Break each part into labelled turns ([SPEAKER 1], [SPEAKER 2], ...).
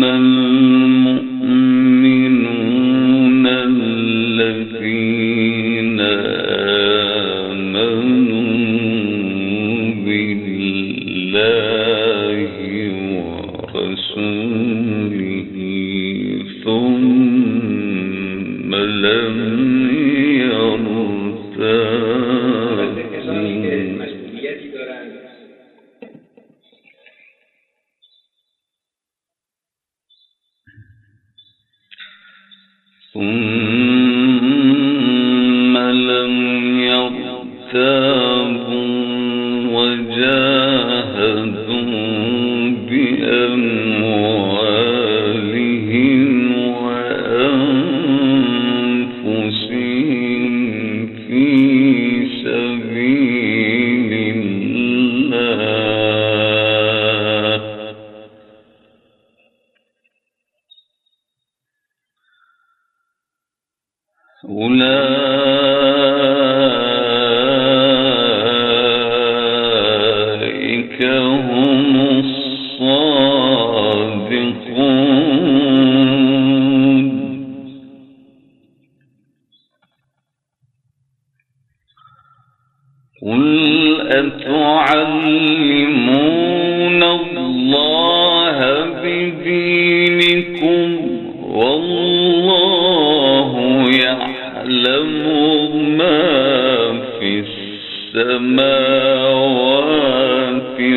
[SPEAKER 1] من Boom.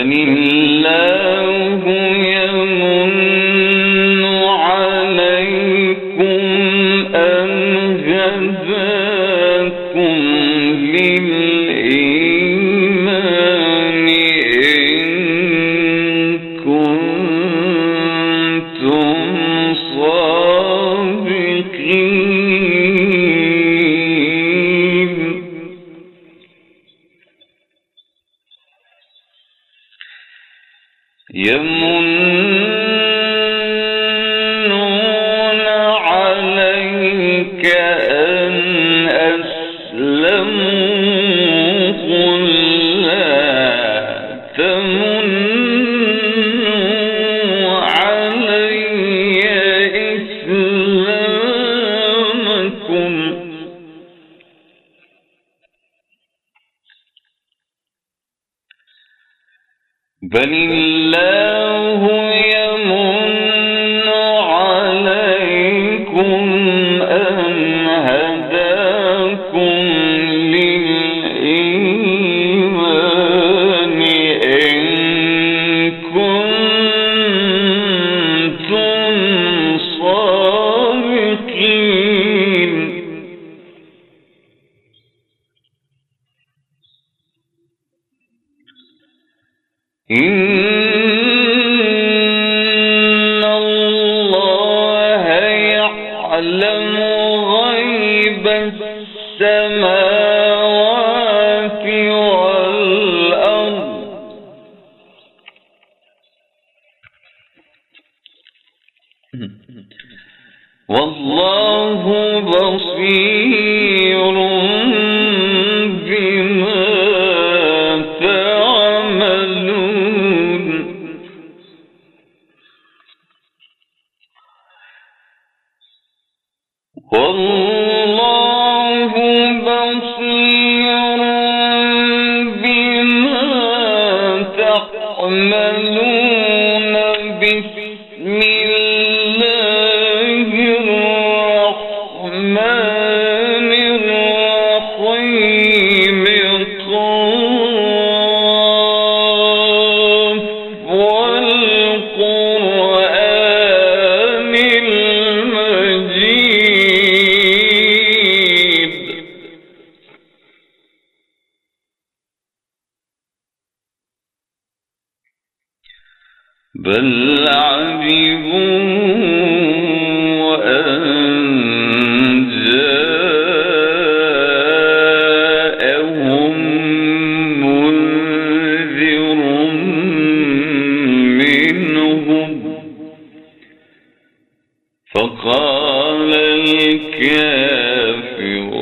[SPEAKER 1] فلله يمنون عليك أن بل الله إن الله يعلم السماوات والأرض والله بصير بما يعملون باسم بل عجبوا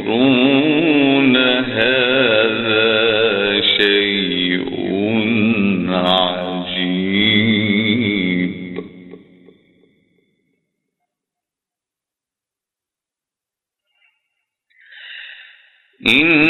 [SPEAKER 1] الكافرون هذا شيء إن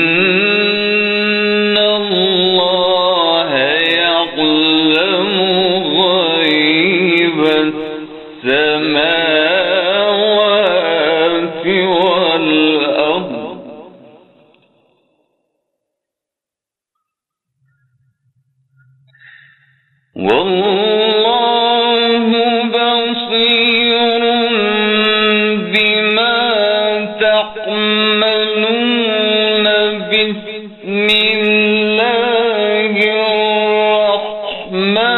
[SPEAKER 1] الرحمن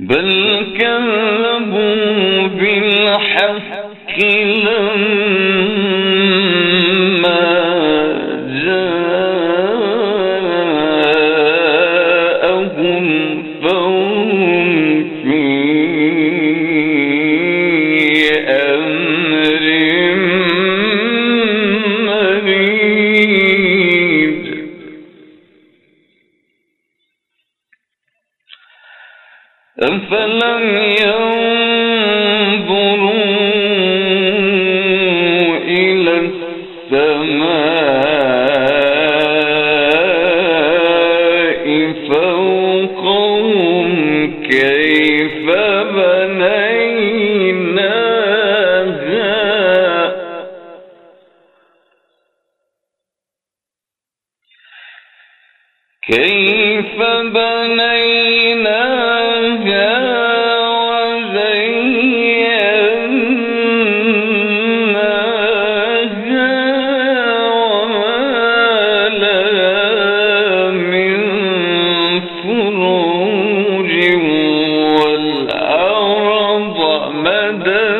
[SPEAKER 1] بل كذبوا بالحق أفلم ينظروا إلى السماء فوقهم كيف بنيناها؟ كيف بنيناها؟ والأرض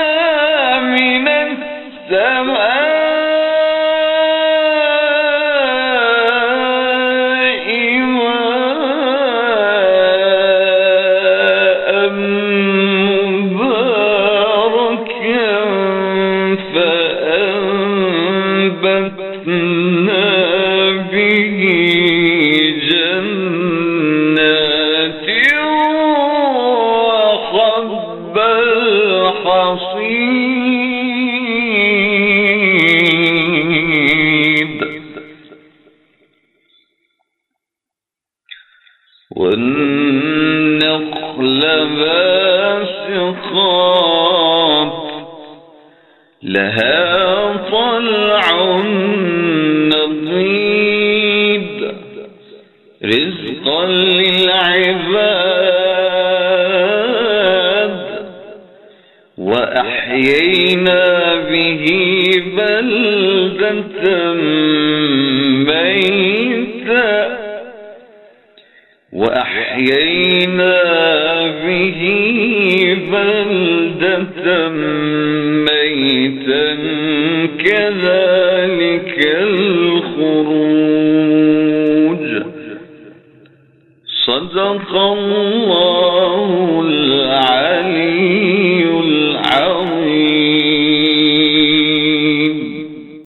[SPEAKER 1] لها وأحيينا به بلدة ميتا كذلك الخروج. صدق الله العالم